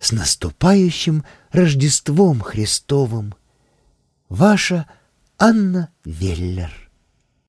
С наступающим Рождеством Христовым! Ваша Анна Веллер